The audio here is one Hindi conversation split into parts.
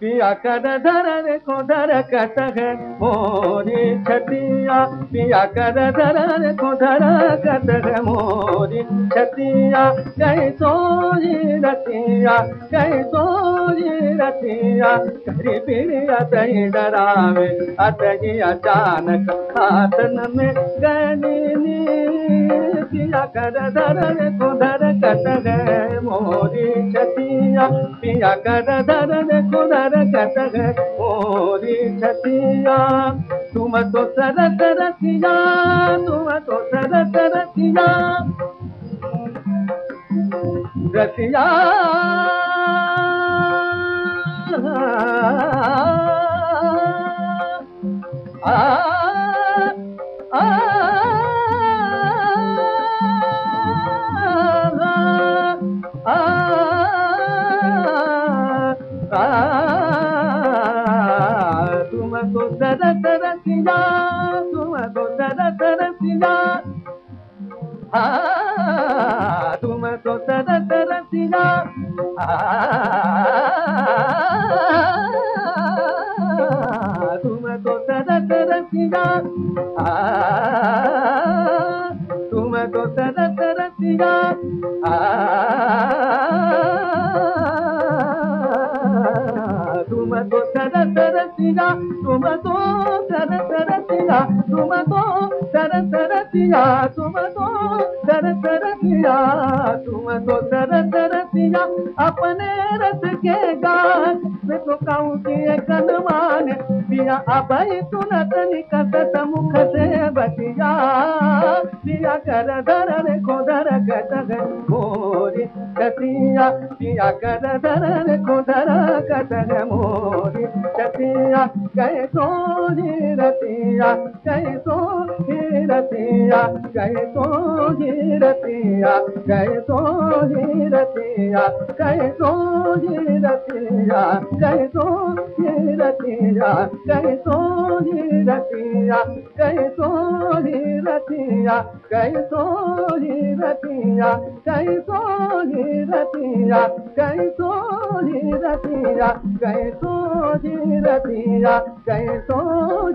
पिया कर धर को धर कत मोरी छतिया। पिया कर धर को धर मोरी छतिया। कहीं सोरी रतिया, कहीं सोरी रतिया। करी पिया तही डरावे, अतही अचानक हाथन में गनी पिया कर धर को धर कटग मोरी छतिया कर मोरी छतिया तुम तो सरस रसिया तुम तो आ आ gozada tarancilla, tú más gozada tarancilla. Ah, tú más gozada tarancilla. Ah, tú más gozada tarancilla. Ah, tú más gozada tarancilla. Ah, सरत रतिया तुम तो सरत रतिया तुम तो सरत रतिया तुम तो सरत रतिया तुम तो सरत रतिया अपने रस के गान में तो कहूँ कि कनवान पिया अभय सुनत निकट मुख से बतिया पिया कर धर रे को धर कट तिया के सो गीरति कह सोगीरतिया के सोगीरतिया के सोगीरतिया के सोगीरतिया के सोगीरतिया के सोगी रतिया गए सोनी रतिया गए सोनी रतिया गए सोनी रतिया गए सोनी रतिया गए सोनी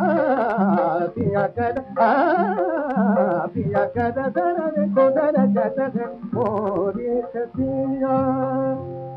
पीअ कीअर जोड़